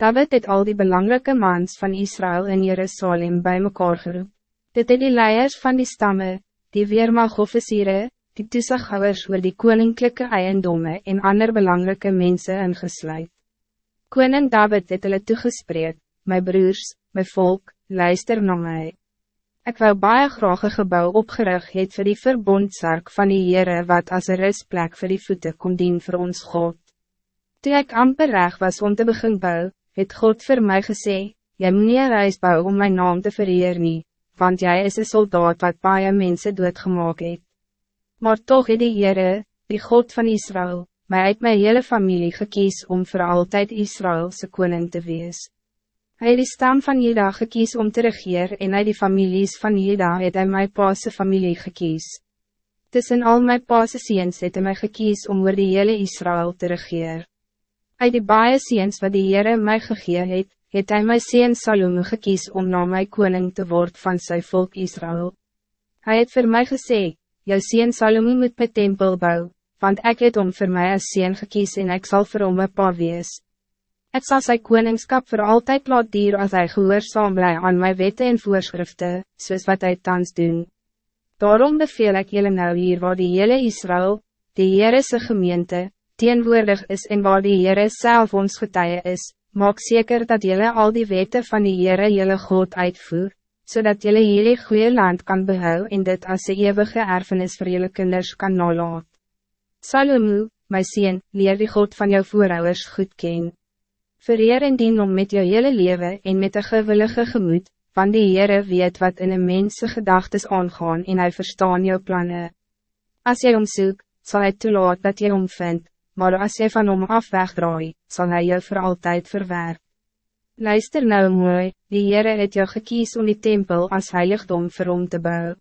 David het al die belangrijke mans van Israël in Jerusalem bij mekaar geroep. Dit het die leiers van die stammen, die weermagofficiere, die toezighouers oor die koninklijke eiendomme en ander belangrijke mensen ingesluit. Koning David het hulle toegespreek, my broers, my volk, luister na my. Ek wou baie graag een gebouw opgerig het vir die verbondsark van die Heere wat als een rustplek vir die voeten kon dien vir ons God. Toe ek amper reg was om te begin bouw, het God voor mij gesê, jy moet nie een reis bou om mijn naam te vereer nie, want jij is een soldaat wat baie mense doodgemaak het. Maar toch het die Heere, die God van Israël, mij uit mijn hele familie gekies om voor altijd Israëlse koning te wees. Hij het die stam van Jeda gekies om te regeer en hij die families van Jeda het hy my paase familie gekies. Tussen al my paase seens het hy my gekies om oor die hele Israël te regeer. Uit die baie seens wat die Heere my gegee het, het hy my seen Salome gekies om na my koning te worden van sy volk Israël. Hij het voor mij gesê, jou seen Salome moet my tempel bou, want ik het om voor mij als seen gekies en ik zal vir hom een pa wees. Ek sal sy koningskap voor altijd laat dier als hij gehoorzaam bly aan my wette en voorschriften, soos wat hij thans doen. Daarom beveel ik jullie nou hier waar die hele Israël, die Heere gemeente, teenwoordig is en waar die Heere self ons getuie is, maak zeker dat jullie al die weten van die Heere jullie God uitvoer, zodat jullie jullie goede land kan behouden en dit als een eeuwige erfenis voor jullie kinders kan nalaat. Salomo, my sien, leer die God van jou voorouders goed ken. Vereer en dien om met jou hele leven en met een gewillige gemoed, van die Heere weet wat in een mense gedagtes aangaan en hij verstaan jou plannen. Als jy omsoek, zal hij toelaat dat jy omvindt, maar als jy van hom af wegdraai, sal hy jou voor altijd verwerp. Luister nou mooi, die Heere het jou gekies om die tempel als heiligdom vir hom te bouwen.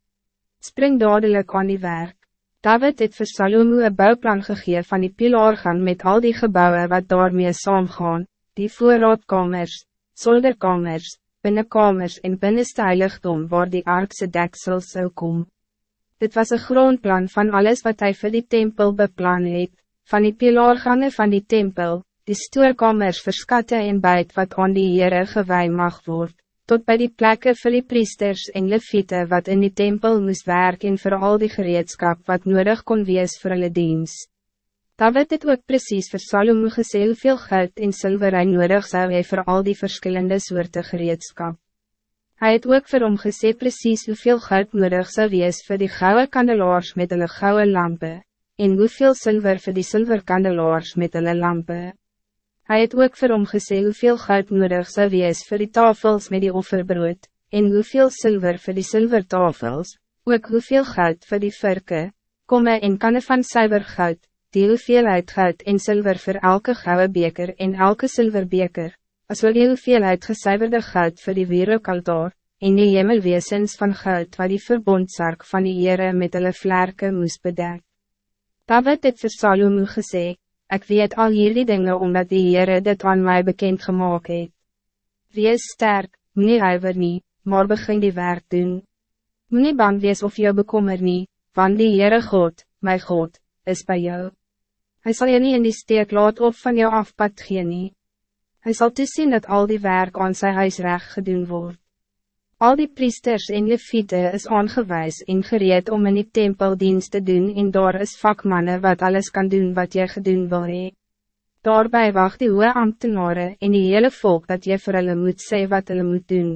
Spring dadelijk aan die werk. David het vir Salomo een bouwplan gegeven van die pilaargang met al die gebouwen wat daarmee saamgaan, die voorraadkamers, zolderkamers, binnenkamers en binnenste heiligdom waar die aardse deksel zou komen. Dit was een grondplan van alles wat hij voor die tempel beplan het, van die pilaargange van die tempel, die stoorkamers verskatte en buit wat aan die Heere gewij mag word, tot bij die plekken vir die priesters en leviete wat in die tempel moest werken en voor al die gereedskap wat nodig kon wees voor hulle diens. David het ook precies vir Salomo gesê hoeveel geld en zilver hy nodig zou hy voor al die verschillende soorten gereedskap. Hij het ook vir hom gesê precies hoeveel geld nodig zou wees voor die gouden kandelaars met hulle gouden lampen en hoeveel zilver voor die zilverkandelaars met hulle lampe. Hij het ook vir hom gesê hoeveel goud nodig zou wees voor die tafels met die offerbrood, en hoeveel zilver voor die zilvertafels, ook hoeveel goud voor die virke, komme en kanne van suiver goud, die hoeveelheid goud en zilver voor elke gouden beker en elke zilverbeker, as wel die hoeveelheid gesuiverde goud voor die wereldaltaar, en die hemelweesens van goud wat die verbondsark van die Heere met hulle vlerke moest bedekken. David het vir Salomo gesê, ek weet al hierdie dinge omdat die Heere dit aan mij bekend gemaakt het. Wees sterk, meneer huiver nie, maar begin die werk doen. Meneer bang wees of jou bekommer nie, want die Heere God, my God, is bij jou. Hij zal je niet in die steek laat of van jou afpad gee nie. Hy sal toesien dat al die werk aan sy huis recht gedoen wordt. Al die priesters en leviete is aangewijs en gereed om in die tempeldienst te doen en daar is vakmannen wat alles kan doen wat jy gedoen wil hee. Daarbij wacht die hoge ambtenaren en die hele volk dat jy vir hulle moet sê wat hulle moet doen.